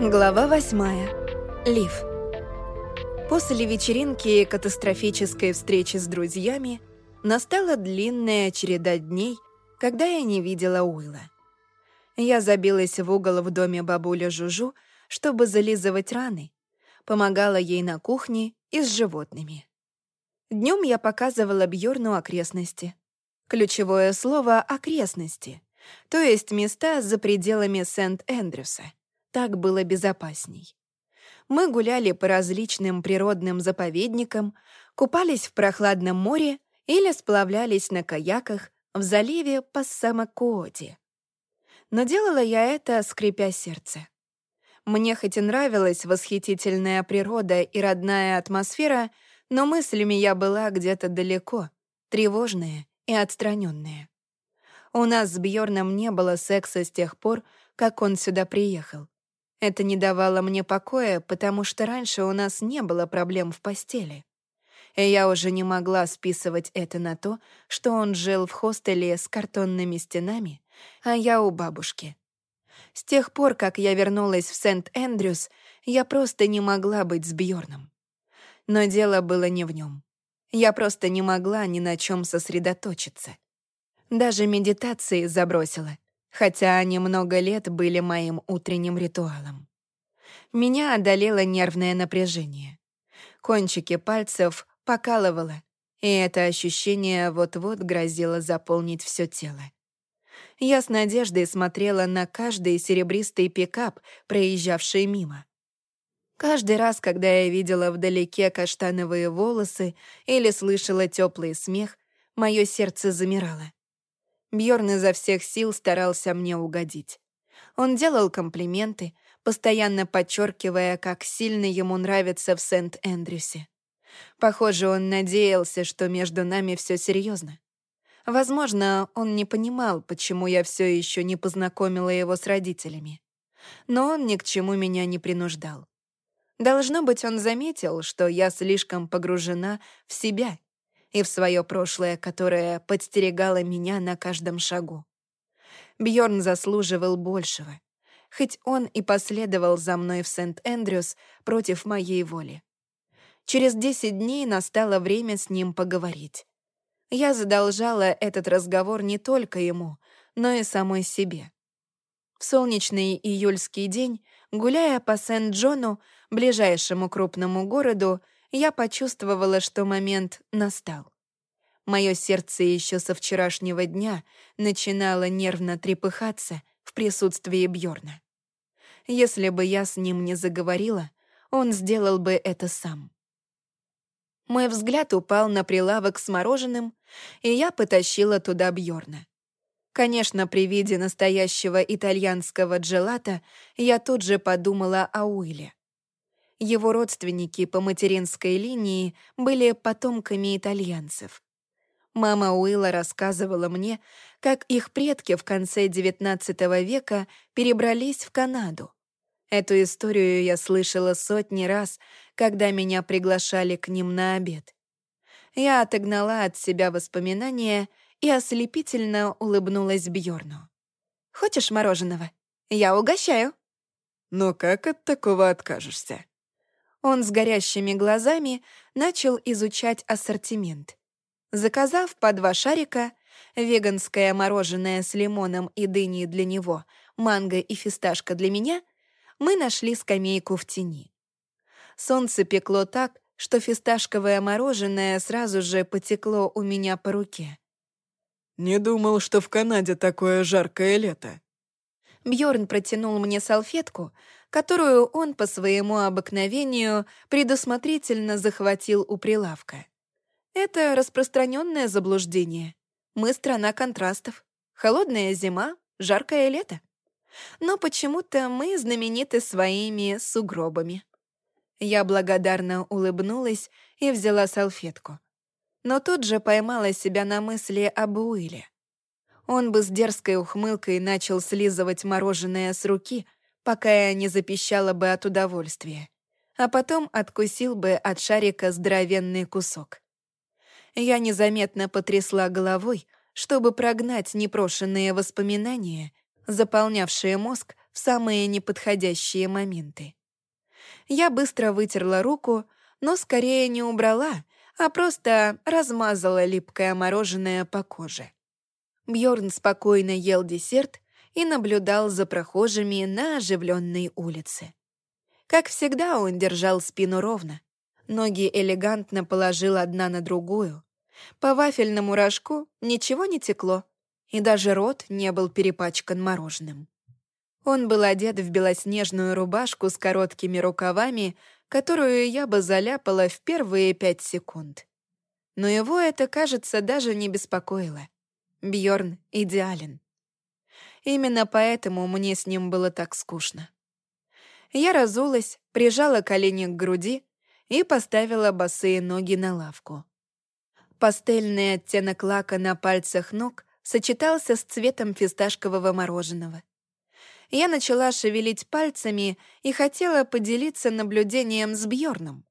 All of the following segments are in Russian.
Глава восьмая. Лив. После вечеринки и катастрофической встречи с друзьями настала длинная череда дней, когда я не видела Уилла. Я забилась в угол в доме бабуля Жужу, чтобы зализывать раны, помогала ей на кухне и с животными. Днем я показывала Бьорну окрестности. Ключевое слово — окрестности, то есть места за пределами Сент-Эндрюса — так было безопасней. Мы гуляли по различным природным заповедникам, купались в прохладном море или сплавлялись на каяках в заливе Пассамакуоди. Но делала я это, скрипя сердце. Мне хоть и нравилась восхитительная природа и родная атмосфера, но мыслями я была где-то далеко, тревожная и отстраненная. У нас с Бьорном не было секса с тех пор, как он сюда приехал. Это не давало мне покоя, потому что раньше у нас не было проблем в постели. И я уже не могла списывать это на то, что он жил в хостеле с картонными стенами, а я у бабушки. С тех пор, как я вернулась в Сент-Эндрюс, я просто не могла быть с Бьорном. Но дело было не в нем. Я просто не могла ни на чем сосредоточиться. Даже медитации забросила — хотя они много лет были моим утренним ритуалом. Меня одолело нервное напряжение. Кончики пальцев покалывало, и это ощущение вот-вот грозило заполнить все тело. Я с надеждой смотрела на каждый серебристый пикап, проезжавший мимо. Каждый раз, когда я видела вдалеке каштановые волосы или слышала теплый смех, мое сердце замирало. Бьорн изо всех сил старался мне угодить. Он делал комплименты, постоянно подчеркивая, как сильно ему нравится в Сент-Эндрюсе. Похоже, он надеялся, что между нами все серьезно. Возможно, он не понимал, почему я все еще не познакомила его с родителями. Но он ни к чему меня не принуждал. Должно быть, он заметил, что я слишком погружена в себя и в свое прошлое, которое подстерегало меня на каждом шагу. Бьорн заслуживал большего, хоть он и последовал за мной в Сент-Эндрюс против моей воли. Через десять дней настало время с ним поговорить. Я задолжала этот разговор не только ему, но и самой себе. В солнечный июльский день, гуляя по Сент-Джону, ближайшему крупному городу, я почувствовала, что момент настал. Мое сердце еще со вчерашнего дня начинало нервно трепыхаться в присутствии Бьорна. Если бы я с ним не заговорила, он сделал бы это сам. Мой взгляд упал на прилавок с мороженым, и я потащила туда Бьорна. Конечно, при виде настоящего итальянского джелата я тут же подумала о Уилле. Его родственники по материнской линии были потомками итальянцев. Мама Уилла рассказывала мне, как их предки в конце XIX века перебрались в Канаду. Эту историю я слышала сотни раз, когда меня приглашали к ним на обед. Я отогнала от себя воспоминания и ослепительно улыбнулась Бьорну. «Хочешь мороженого? Я угощаю». «Но как от такого откажешься?» Он с горящими глазами начал изучать ассортимент. Заказав по два шарика, веганское мороженое с лимоном и дыней для него, манго и фисташка для меня, мы нашли скамейку в тени. Солнце пекло так, что фисташковое мороженое сразу же потекло у меня по руке. «Не думал, что в Канаде такое жаркое лето». Бьорн протянул мне салфетку, которую он по своему обыкновению предусмотрительно захватил у прилавка. Это распространенное заблуждение. Мы страна контрастов. Холодная зима, жаркое лето. Но почему-то мы знамениты своими сугробами. Я благодарно улыбнулась и взяла салфетку. Но тут же поймала себя на мысли об Уилле. Он бы с дерзкой ухмылкой начал слизывать мороженое с руки — пока я не запищала бы от удовольствия, а потом откусил бы от шарика здоровенный кусок. Я незаметно потрясла головой, чтобы прогнать непрошенные воспоминания, заполнявшие мозг в самые неподходящие моменты. Я быстро вытерла руку, но скорее не убрала, а просто размазала липкое мороженое по коже. Бьорн спокойно ел десерт и наблюдал за прохожими на оживленной улице. Как всегда, он держал спину ровно. Ноги элегантно положил одна на другую. По вафельному рожку ничего не текло, и даже рот не был перепачкан мороженым. Он был одет в белоснежную рубашку с короткими рукавами, которую я бы заляпала в первые пять секунд. Но его это, кажется, даже не беспокоило. Бьорн идеален. Именно поэтому мне с ним было так скучно. Я разулась, прижала колени к груди и поставила босые ноги на лавку. Пастельный оттенок лака на пальцах ног сочетался с цветом фисташкового мороженого. Я начала шевелить пальцами и хотела поделиться наблюдением с Бьорном,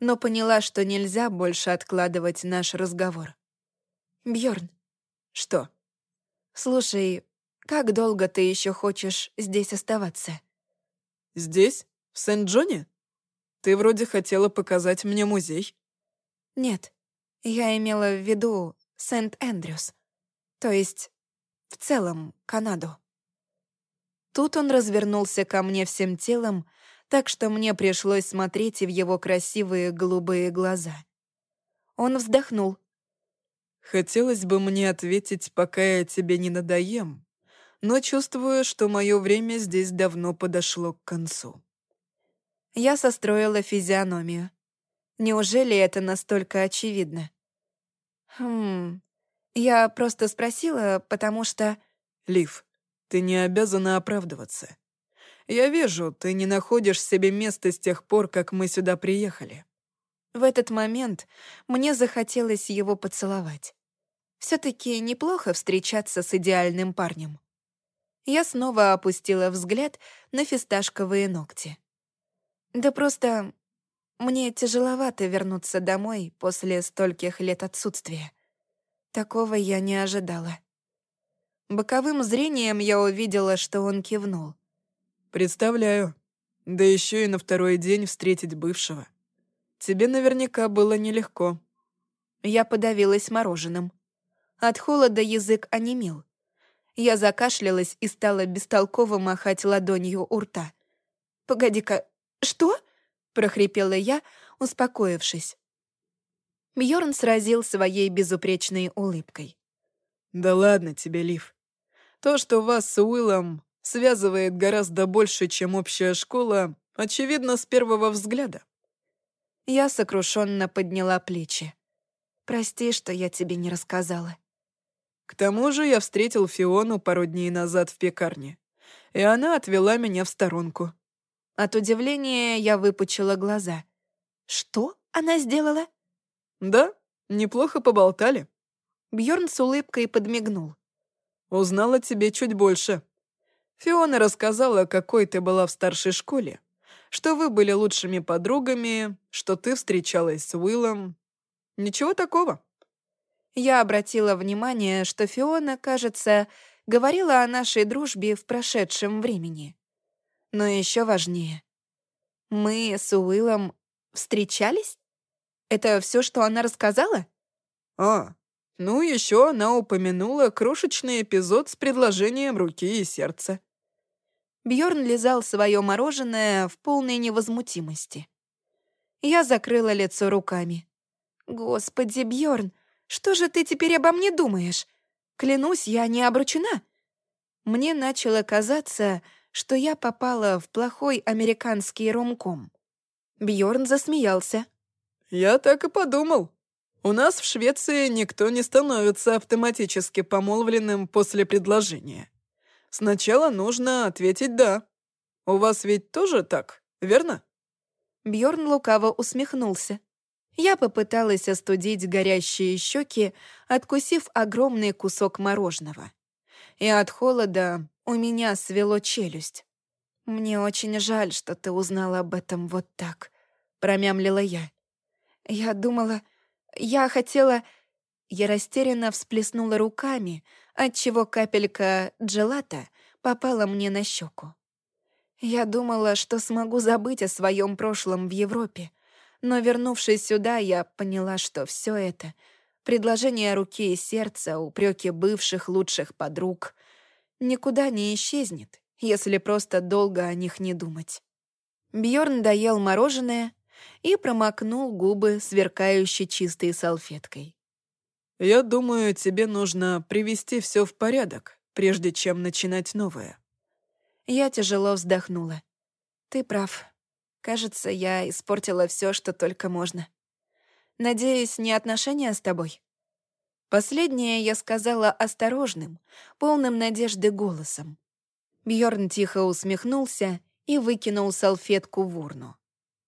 но поняла, что нельзя больше откладывать наш разговор. Бьорн, что? Слушай, как долго ты еще хочешь здесь оставаться? Здесь? В Сент-Джоне? Ты вроде хотела показать мне музей. Нет, я имела в виду Сент-Эндрюс. То есть, в целом, Канаду. Тут он развернулся ко мне всем телом, так что мне пришлось смотреть в его красивые голубые глаза. Он вздохнул. «Хотелось бы мне ответить, пока я тебе не надоем, но чувствую, что мое время здесь давно подошло к концу». Я состроила физиономию. Неужели это настолько очевидно? Хм... Я просто спросила, потому что... Лив, ты не обязана оправдываться. Я вижу, ты не находишь себе места с тех пор, как мы сюда приехали». В этот момент мне захотелось его поцеловать. все таки неплохо встречаться с идеальным парнем. Я снова опустила взгляд на фисташковые ногти. Да просто мне тяжеловато вернуться домой после стольких лет отсутствия. Такого я не ожидала. Боковым зрением я увидела, что он кивнул. «Представляю. Да еще и на второй день встретить бывшего. Тебе наверняка было нелегко». Я подавилась мороженым. От холода язык онемел. Я закашлялась и стала бестолково махать ладонью у рта. «Погоди-ка, что?» — прохрипела я, успокоившись. Бьорн сразил своей безупречной улыбкой. «Да ладно тебе, Лив. То, что вас с Уиллом связывает гораздо больше, чем общая школа, очевидно с первого взгляда». Я сокрушенно подняла плечи. «Прости, что я тебе не рассказала». К тому же я встретил Фиону пару дней назад в пекарне, и она отвела меня в сторонку. От удивления я выпучила глаза. «Что она сделала?» «Да, неплохо поболтали». Бьорн с улыбкой подмигнул. «Узнала тебе чуть больше. Фиона рассказала, какой ты была в старшей школе, что вы были лучшими подругами, что ты встречалась с Уиллом. Ничего такого». Я обратила внимание, что Фиона, кажется, говорила о нашей дружбе в прошедшем времени. Но еще важнее. Мы с Уиллом встречались? Это все, что она рассказала? А, ну еще она упомянула крошечный эпизод с предложением руки и сердца. Бьорн лизал свое мороженое в полной невозмутимости. Я закрыла лицо руками. «Господи, Бьорн, что же ты теперь обо мне думаешь? Клянусь, я не обручена». Мне начало казаться, что я попала в плохой американский ромком. Бьорн засмеялся. «Я так и подумал. У нас в Швеции никто не становится автоматически помолвленным после предложения. Сначала нужно ответить «да». У вас ведь тоже так, верно?» Бьорн лукаво усмехнулся. Я попыталась остудить горящие щеки, откусив огромный кусок мороженого. И от холода у меня свело челюсть. «Мне очень жаль, что ты узнала об этом вот так», — промямлила я. Я думала... Я хотела... Я растерянно всплеснула руками, отчего капелька джелата попала мне на щеку. Я думала, что смогу забыть о своем прошлом в Европе, но, вернувшись сюда, я поняла, что все это — предложение руки и сердца, упреки бывших лучших подруг — никуда не исчезнет, если просто долго о них не думать. Бьорн доел мороженое и промокнул губы, сверкающей чистой салфеткой. «Я думаю, тебе нужно привести все в порядок, прежде чем начинать новое». Я тяжело вздохнула. «Ты прав. Кажется, я испортила все, что только можно. Надеюсь, не отношения с тобой?» Последнее я сказала осторожным, полным надежды голосом. Бьорн тихо усмехнулся и выкинул салфетку в урну.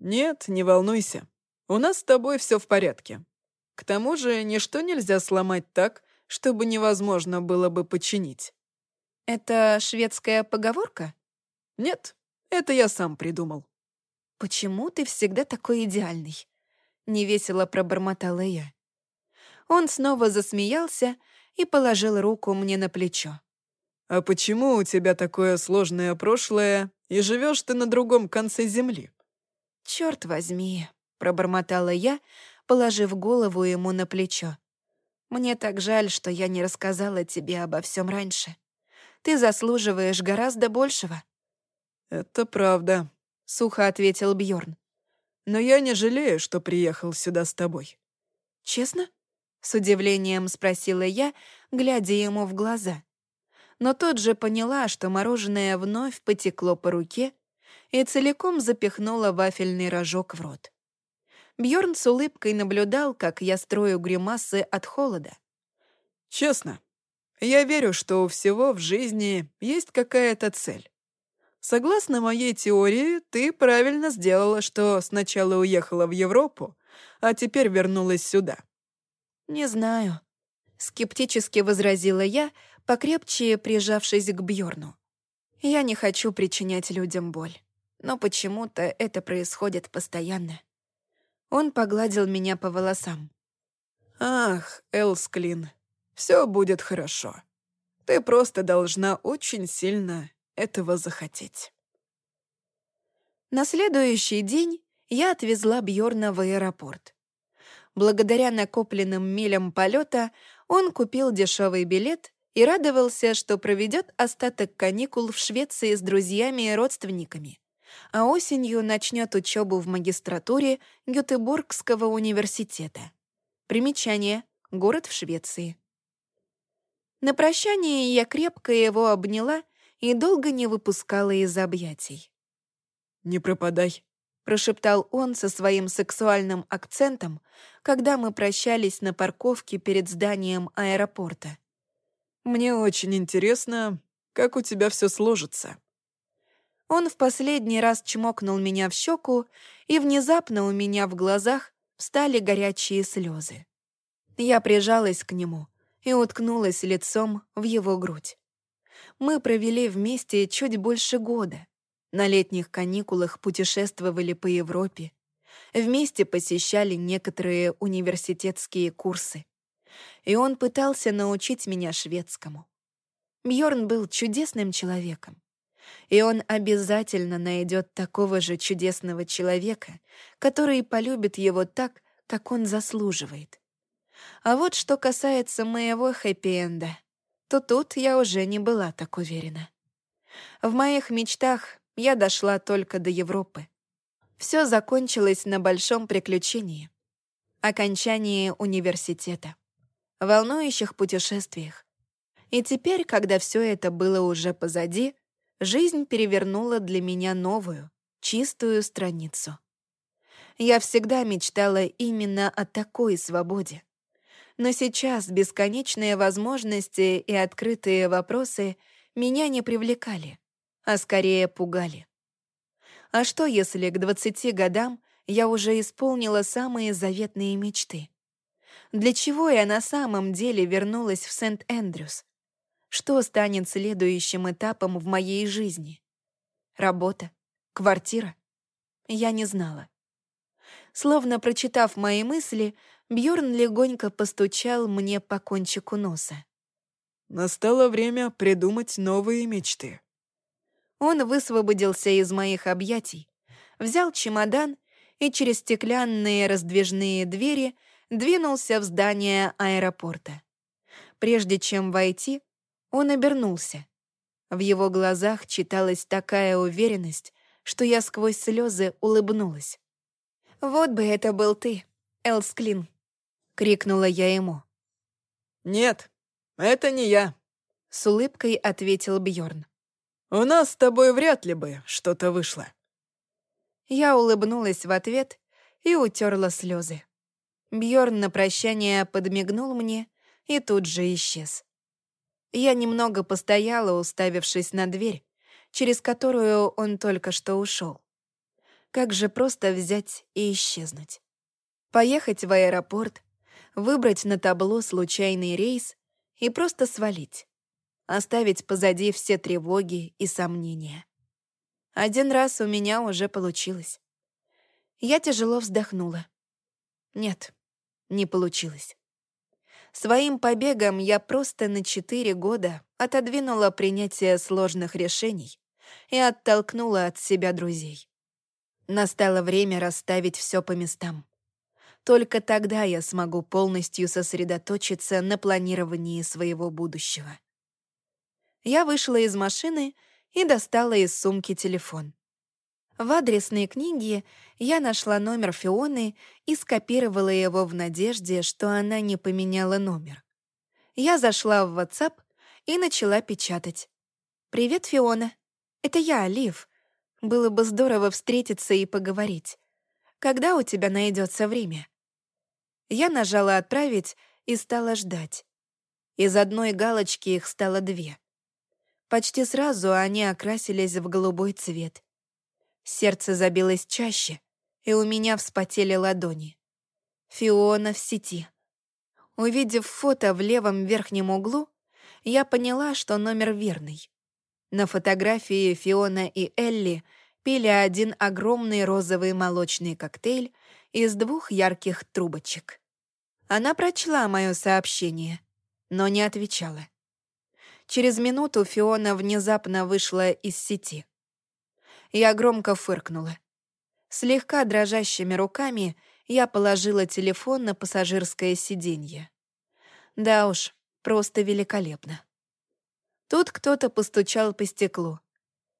«Нет, не волнуйся. У нас с тобой все в порядке. К тому же ничто нельзя сломать так, чтобы невозможно было бы починить». «Это шведская поговорка?» «Нет, это я сам придумал». «Почему ты всегда такой идеальный?» — невесело пробормотала я. Он снова засмеялся и положил руку мне на плечо. «А почему у тебя такое сложное прошлое, и живешь ты на другом конце земли?» «Черт возьми», — пробормотала я, положив голову ему на плечо. «Мне так жаль, что я не рассказала тебе обо всем раньше. Ты заслуживаешь гораздо большего». «Это правда», — сухо ответил Бьорн. «Но я не жалею, что приехал сюда с тобой». «Честно?» — с удивлением спросила я, глядя ему в глаза но тут же поняла, что мороженое вновь потекло по руке и целиком запихнула вафельный рожок в рот. Бьорн с улыбкой наблюдал, как я строю гримасы от холода. «Честно, я верю, что у всего в жизни есть какая-то цель. Согласно моей теории, ты правильно сделала, что сначала уехала в Европу, а теперь вернулась сюда». «Не знаю», — скептически возразила я, покрепче прижавшись к Бьорну. Я не хочу причинять людям боль, но почему-то это происходит постоянно. Он погладил меня по волосам. «Ах, Элсклин, все будет хорошо. Ты просто должна очень сильно этого захотеть». На следующий день я отвезла Бьорна в аэропорт. Благодаря накопленным милям полета он купил дешевый билет и радовался, что проведет остаток каникул в Швеции с друзьями и родственниками, а осенью начнет учебу в магистратуре Гетеборгского университета. Примечание. Город в Швеции. На прощание я крепко его обняла и долго не выпускала из объятий. «Не пропадай», — прошептал он со своим сексуальным акцентом, когда мы прощались на парковке перед зданием аэропорта. Мне очень интересно, как у тебя все сложится». Он в последний раз чмокнул меня в щеку, и внезапно у меня в глазах встали горячие слезы. Я прижалась к нему и уткнулась лицом в его грудь. Мы провели вместе чуть больше года. На летних каникулах путешествовали по Европе. Вместе посещали некоторые университетские курсы и он пытался научить меня шведскому. Бьорн был чудесным человеком, и он обязательно найдет такого же чудесного человека, который полюбит его так, как он заслуживает. А вот что касается моего хэппи-энда, то тут я уже не была так уверена. В моих мечтах я дошла только до Европы. Все закончилось на большом приключении — окончании университета волнующих путешествиях. И теперь, когда все это было уже позади, жизнь перевернула для меня новую, чистую страницу. Я всегда мечтала именно о такой свободе. Но сейчас бесконечные возможности и открытые вопросы меня не привлекали, а скорее пугали. А что, если к 20 годам я уже исполнила самые заветные мечты? Для чего я на самом деле вернулась в Сент-Эндрюс? Что станет следующим этапом в моей жизни? Работа? Квартира? Я не знала. Словно прочитав мои мысли, Бьорн легонько постучал мне по кончику носа. «Настало время придумать новые мечты». Он высвободился из моих объятий, взял чемодан и через стеклянные раздвижные двери двинулся в здание аэропорта. Прежде чем войти, он обернулся. В его глазах читалась такая уверенность, что я сквозь слезы улыбнулась. «Вот бы это был ты, Элсклин!» — крикнула я ему. «Нет, это не я», — с улыбкой ответил Бьорн. «У нас с тобой вряд ли бы что-то вышло». Я улыбнулась в ответ и утерла слезы. Бьорн на прощание подмигнул мне и тут же исчез. Я немного постояла, уставившись на дверь, через которую он только что ушел. Как же просто взять и исчезнуть. Поехать в аэропорт, выбрать на табло случайный рейс и просто свалить. Оставить позади все тревоги и сомнения. Один раз у меня уже получилось. Я тяжело вздохнула. Нет, не получилось. Своим побегом я просто на четыре года отодвинула принятие сложных решений и оттолкнула от себя друзей. Настало время расставить все по местам. Только тогда я смогу полностью сосредоточиться на планировании своего будущего. Я вышла из машины и достала из сумки телефон. В адресной книге я нашла номер Фионы и скопировала его в надежде, что она не поменяла номер. Я зашла в WhatsApp и начала печатать. «Привет, Фиона. Это я, Лив. Было бы здорово встретиться и поговорить. Когда у тебя найдется время?» Я нажала «Отправить» и стала ждать. Из одной галочки их стало две. Почти сразу они окрасились в голубой цвет. Сердце забилось чаще, и у меня вспотели ладони. Фиона в сети. Увидев фото в левом верхнем углу, я поняла, что номер верный. На фотографии Фиона и Элли пили один огромный розовый молочный коктейль из двух ярких трубочек. Она прочла мое сообщение, но не отвечала. Через минуту Фиона внезапно вышла из сети. Я громко фыркнула. Слегка дрожащими руками я положила телефон на пассажирское сиденье. Да уж, просто великолепно. Тут кто-то постучал по стеклу.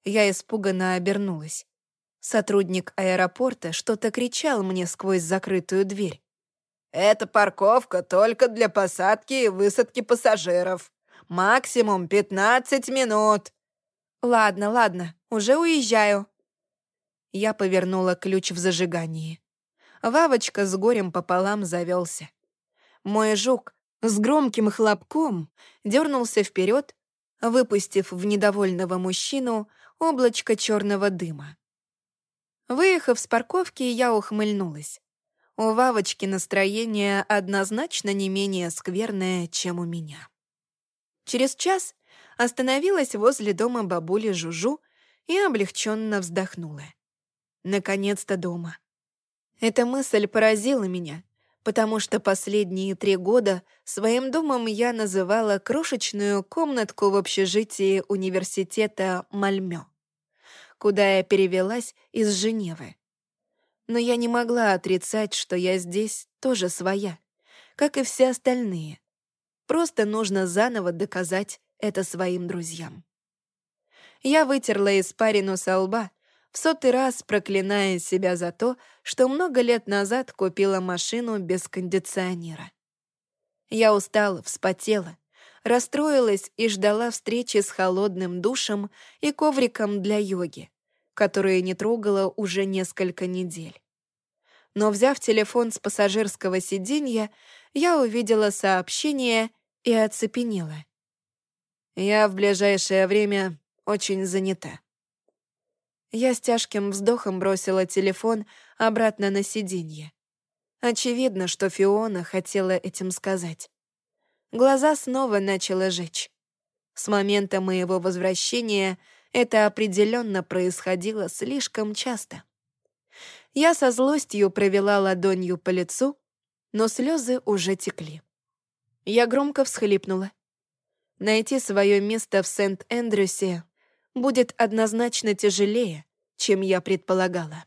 Я испуганно обернулась. Сотрудник аэропорта что-то кричал мне сквозь закрытую дверь. «Это парковка только для посадки и высадки пассажиров», Максимум 15 минут». «Ладно, ладно, уже уезжаю». Я повернула ключ в зажигании. Вавочка с горем пополам завелся. Мой жук с громким хлопком дернулся вперед, выпустив в недовольного мужчину облачко черного дыма. Выехав с парковки, я ухмыльнулась. У Вавочки настроение однозначно не менее скверное, чем у меня. Через час остановилась возле дома бабули Жужу и облегченно вздохнула. Наконец-то дома. Эта мысль поразила меня, потому что последние три года своим домом я называла крошечную комнатку в общежитии университета Мальмё, куда я перевелась из Женевы. Но я не могла отрицать, что я здесь тоже своя, как и все остальные — Просто нужно заново доказать это своим друзьям. Я вытерла испарину со лба, в сотый раз проклиная себя за то, что много лет назад купила машину без кондиционера. Я устала, вспотела, расстроилась и ждала встречи с холодным душем и ковриком для йоги, которые не трогала уже несколько недель. Но, взяв телефон с пассажирского сиденья, я увидела сообщение и оцепенела. Я в ближайшее время очень занята. Я с тяжким вздохом бросила телефон обратно на сиденье. Очевидно, что Фиона хотела этим сказать. Глаза снова начала жечь. С момента моего возвращения это определенно происходило слишком часто. Я со злостью провела ладонью по лицу, но слезы уже текли. Я громко всхлипнула. Найти свое место в Сент-Эндрюсе будет однозначно тяжелее, чем я предполагала.